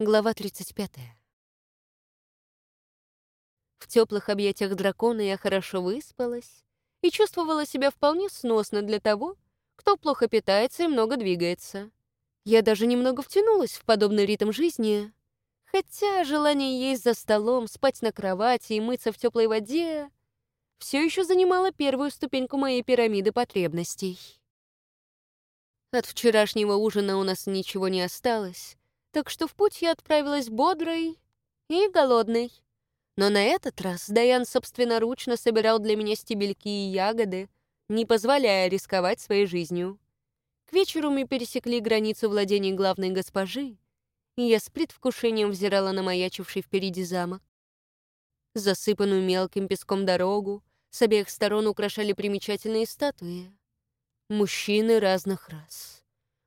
Глава 35. В теплых объятиях дракона я хорошо выспалась и чувствовала себя вполне сносно для того, кто плохо питается и много двигается. Я даже немного втянулась в подобный ритм жизни, хотя желание есть за столом, спать на кровати и мыться в теплой воде все еще занимало первую ступеньку моей пирамиды потребностей. От вчерашнего ужина у нас ничего не осталось, так что в путь я отправилась бодрой и голодной. Но на этот раз Даян собственноручно собирал для меня стебельки и ягоды, не позволяя рисковать своей жизнью. К вечеру мы пересекли границу владений главной госпожи, и я с предвкушением взирала на маячивший впереди замок. Засыпанную мелким песком дорогу с обеих сторон украшали примечательные статуи. Мужчины разных рас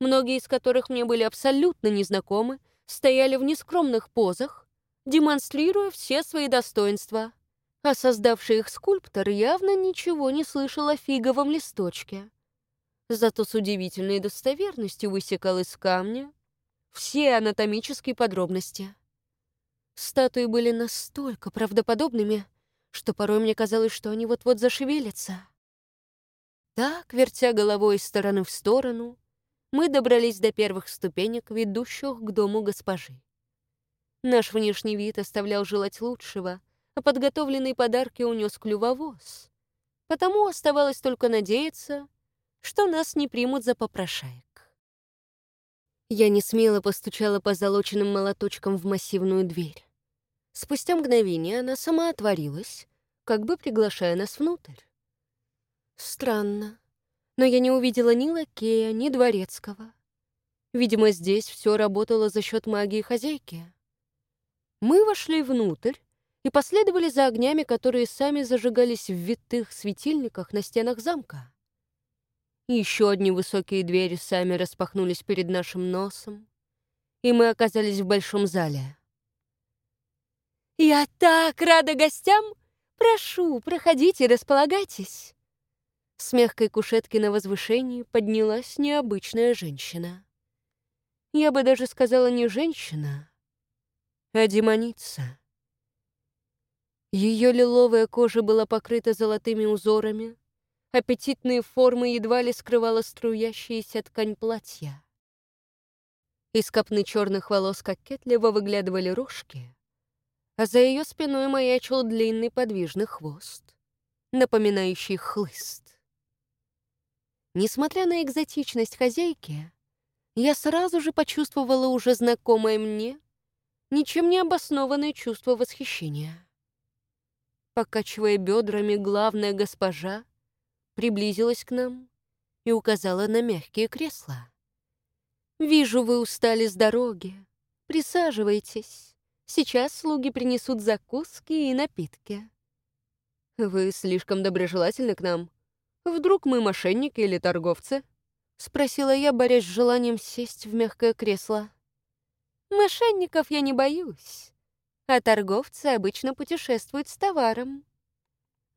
многие из которых мне были абсолютно незнакомы, стояли в нескромных позах, демонстрируя все свои достоинства. А создавший их скульптор явно ничего не слышал о фиговом листочке. Зато с удивительной достоверностью высекал из камня все анатомические подробности. Статуи были настолько правдоподобными, что порой мне казалось, что они вот-вот зашевелятся. Так, вертя головой из стороны в сторону, мы добрались до первых ступенек, ведущих к дому госпожи. Наш внешний вид оставлял желать лучшего, а подготовленные подарки унес клювовоз. Потому оставалось только надеяться, что нас не примут за попрошаек. Я не смело постучала по залоченным молоточкам в массивную дверь. Спустя мгновение она сама отворилась, как бы приглашая нас внутрь. Странно но я не увидела ни лакея, ни дворецкого. Видимо, здесь все работало за счет магии хозяйки. Мы вошли внутрь и последовали за огнями, которые сами зажигались в витых светильниках на стенах замка. Еще одни высокие двери сами распахнулись перед нашим носом, и мы оказались в большом зале. «Я так рада гостям! Прошу, проходите, располагайтесь!» С мягкой кушетки на возвышении поднялась необычная женщина. Я бы даже сказала не женщина, а демоница. Ее лиловая кожа была покрыта золотыми узорами, аппетитные формы едва ли скрывала струящаяся ткань платья. Из копны черных волос кокетливо выглядывали рожки, а за ее спиной маячил длинный подвижный хвост, напоминающий хлыст. Несмотря на экзотичность хозяйки, я сразу же почувствовала уже знакомое мне, ничем не обоснованное чувство восхищения. Покачивая бедрами, главная госпожа приблизилась к нам и указала на мягкие кресла. «Вижу, вы устали с дороги. Присаживайтесь. Сейчас слуги принесут закуски и напитки». «Вы слишком доброжелательны к нам», Вдруг мы мошенники или торговцы?» — спросила я, борясь с желанием сесть в мягкое кресло. «Мошенников я не боюсь, а торговцы обычно путешествуют с товаром.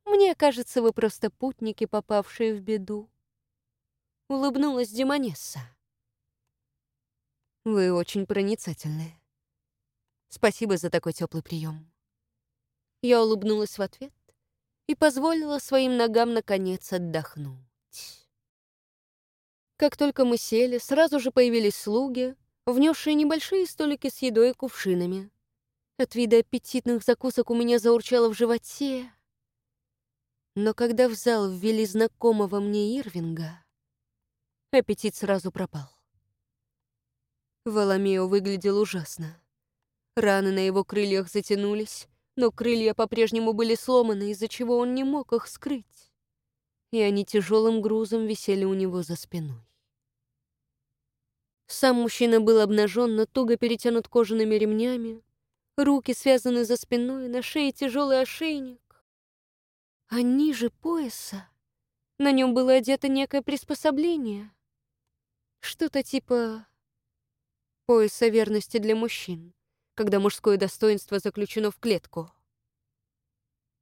Мне кажется, вы просто путники, попавшие в беду». Улыбнулась Демонесса. «Вы очень проницательны. Спасибо за такой теплый прием». Я улыбнулась в ответ и позволила своим ногам наконец отдохнуть. Как только мы сели, сразу же появились слуги, внесшие небольшие столики с едой и кувшинами. От вида аппетитных закусок у меня заурчало в животе. Но когда в зал ввели знакомого мне Ирвинга, аппетит сразу пропал. Воломео выглядел ужасно. Раны на его крыльях затянулись, но крылья по-прежнему были сломаны, из-за чего он не мог их скрыть, и они тяжелым грузом висели у него за спиной. Сам мужчина был обнажен, но туго перетянут кожаными ремнями, руки связаны за спиной, на шее тяжелый ошейник. А ниже пояса на нем было одето некое приспособление, что-то типа пояса верности для мужчин когда мужское достоинство заключено в клетку.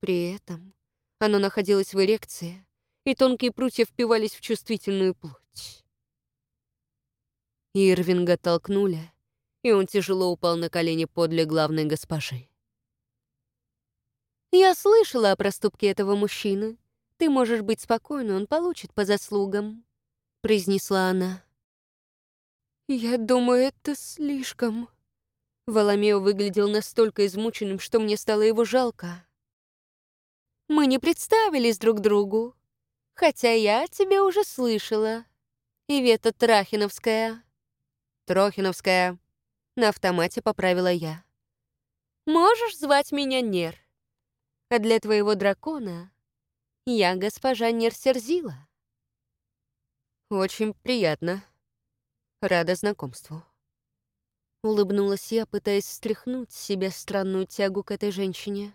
При этом оно находилось в эрекции, и тонкие прутья впивались в чувствительную плоть. Ирвинга толкнули, и он тяжело упал на колени подле главной госпожи. «Я слышала о проступке этого мужчины. Ты можешь быть спокойна, он получит по заслугам», — произнесла она. «Я думаю, это слишком...» Воломео выглядел настолько измученным, что мне стало его жалко. «Мы не представились друг другу, хотя я тебя уже слышала. Ивета Трахиновская». «Трохиновская», — на автомате поправила я. «Можешь звать меня Нер, а для твоего дракона я госпожа Нер Серзила». «Очень приятно. Рада знакомству». Улыбнулась я, пытаясь стряхнуть с себя странную тягу к этой женщине.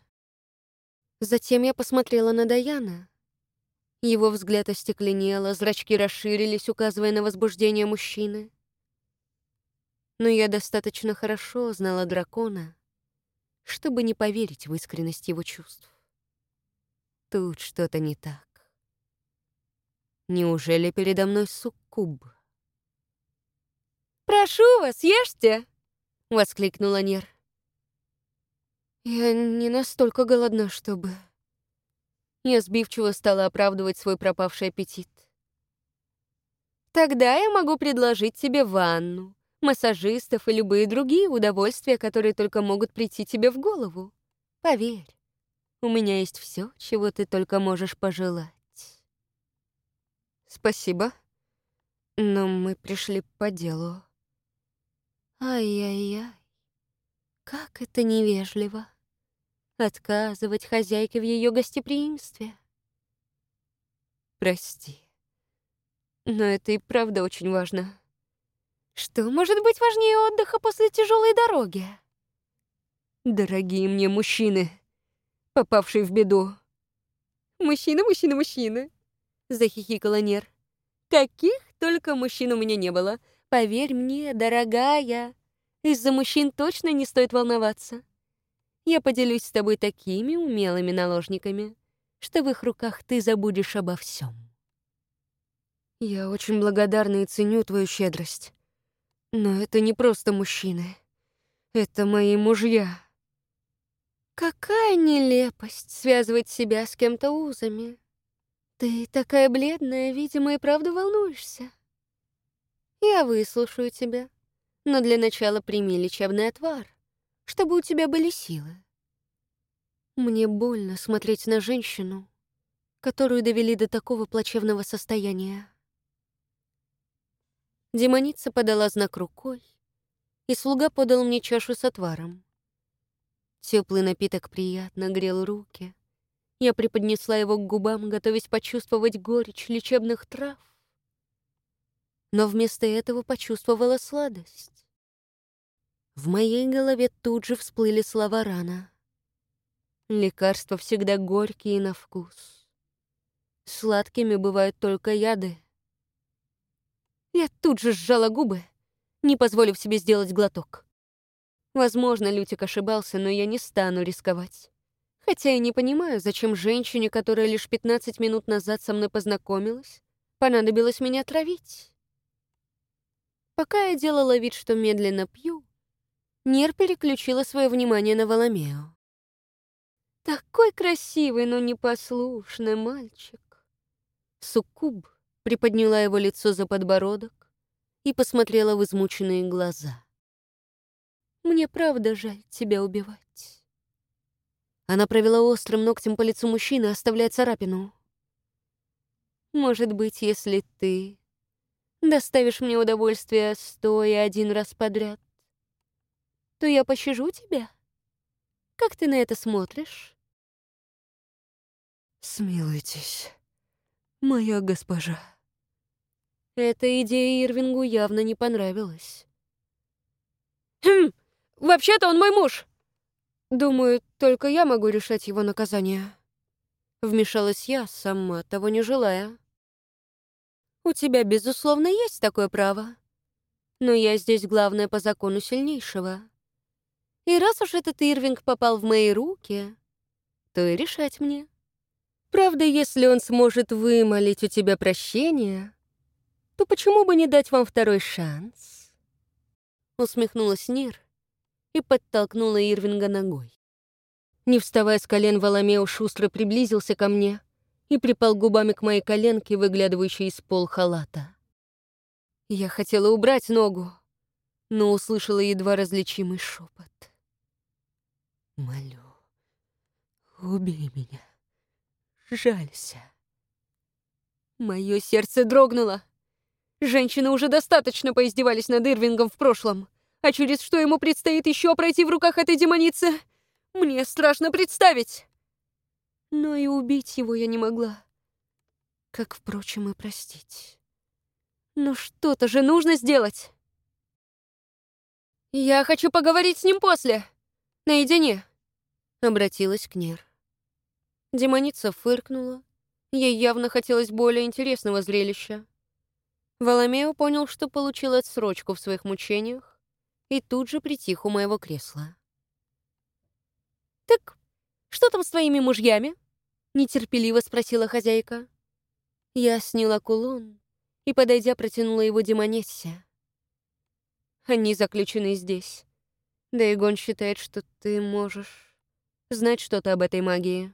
Затем я посмотрела на Даяна. Его взгляд остекленел, а зрачки расширились, указывая на возбуждение мужчины. Но я достаточно хорошо знала дракона, чтобы не поверить в искренность его чувств. Тут что-то не так. Неужели передо мной суккуб? «Прошу вас, ешьте!» — воскликнула Нер. «Я не настолько голодна, чтобы...» Я сбивчиво стала оправдывать свой пропавший аппетит. «Тогда я могу предложить тебе ванну, массажистов и любые другие удовольствия, которые только могут прийти тебе в голову. Поверь, у меня есть все, чего ты только можешь пожелать». «Спасибо, но мы пришли по делу». Ай-яй-яй, как это невежливо. Отказывать хозяйке в ее гостеприимстве. Прости, но это и правда очень важно. Что может быть важнее отдыха после тяжелой дороги? Дорогие мне мужчины, попавшие в беду. Мужчина, мужчина, мужчина, захихикала Нер. Каких только мужчин у меня не было — Поверь мне, дорогая, из-за мужчин точно не стоит волноваться. Я поделюсь с тобой такими умелыми наложниками, что в их руках ты забудешь обо всем. Я очень благодарна и ценю твою щедрость. Но это не просто мужчины. Это мои мужья. Какая нелепость связывать себя с кем-то узами. Ты такая бледная, видимо, и правда волнуешься. Я выслушаю тебя, но для начала прими лечебный отвар, чтобы у тебя были силы. Мне больно смотреть на женщину, которую довели до такого плачевного состояния. Демоница подала знак рукой, и слуга подал мне чашу с отваром. Теплый напиток приятно грел руки. Я преподнесла его к губам, готовясь почувствовать горечь лечебных трав но вместо этого почувствовала сладость. В моей голове тут же всплыли слова рана. Лекарства всегда горькие на вкус. Сладкими бывают только яды. Я тут же сжала губы, не позволив себе сделать глоток. Возможно, Лютик ошибался, но я не стану рисковать. Хотя я не понимаю, зачем женщине, которая лишь 15 минут назад со мной познакомилась, понадобилось меня травить. Пока я делала вид, что медленно пью, Нер переключила свое внимание на Воломео. Такой красивый, но непослушный мальчик. Суккуб приподняла его лицо за подбородок и посмотрела в измученные глаза. «Мне правда жаль тебя убивать». Она провела острым ногтем по лицу мужчины, оставляя царапину. «Может быть, если ты доставишь мне удовольствие стоя один раз подряд, то я пощажу тебя. Как ты на это смотришь? Смилуйтесь, моя госпожа. Эта идея Ирвингу явно не понравилась. Хм, вообще-то он мой муж. Думаю, только я могу решать его наказание. Вмешалась я, сама того не желая. У тебя, безусловно, есть такое право. Но я здесь главная по закону сильнейшего. И раз уж этот Ирвинг попал в мои руки, то и решать мне. Правда, если он сможет вымолить у тебя прощение, то почему бы не дать вам второй шанс? Усмехнулась Нир и подтолкнула Ирвинга ногой. Не вставая с колен, Валамео шустро приблизился ко мне и припал губами к моей коленке, выглядывающей из пол халата. Я хотела убрать ногу, но услышала едва различимый шепот. «Молю, убей меня, жалься». Мое сердце дрогнуло. Женщины уже достаточно поиздевались над Ирвингом в прошлом, а через что ему предстоит еще пройти в руках этой демоницы, мне страшно представить. Но и убить его я не могла. Как, впрочем, и простить. Но что-то же нужно сделать. «Я хочу поговорить с ним после. Наедине», — обратилась к Нер. Демоница фыркнула. Ей явно хотелось более интересного зрелища. Воломео понял, что получил отсрочку в своих мучениях, и тут же притих у моего кресла. «Так что там с твоими мужьями?» — нетерпеливо спросила хозяйка. Я сняла кулон и, подойдя, протянула его демонессе. Они заключены здесь. Да и Гон считает, что ты можешь знать что-то об этой магии.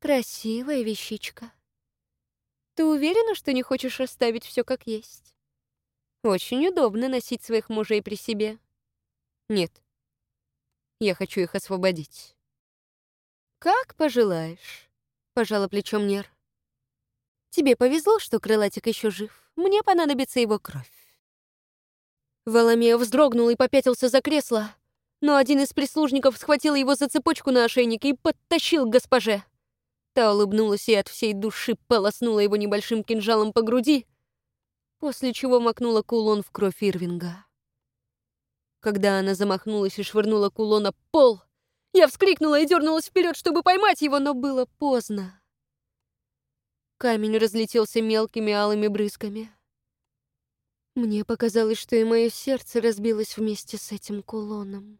Красивая вещичка. Ты уверена, что не хочешь оставить все как есть? Очень удобно носить своих мужей при себе. Нет. Я хочу их освободить. Как пожелаешь, пожала плечом Нер. Тебе повезло, что крылатик еще жив. Мне понадобится его кровь. Воломея вздрогнул и попятился за кресло, но один из прислужников схватил его за цепочку на ошейнике и подтащил к госпоже. Та улыбнулась и от всей души полоснула его небольшим кинжалом по груди, после чего макнула кулон в кровь Ирвинга. Когда она замахнулась и швырнула кулон на пол, я вскрикнула и дернулась вперед, чтобы поймать его, но было поздно. Камень разлетелся мелкими алыми брызгами. Мне показалось, что и мое сердце разбилось вместе с этим кулоном.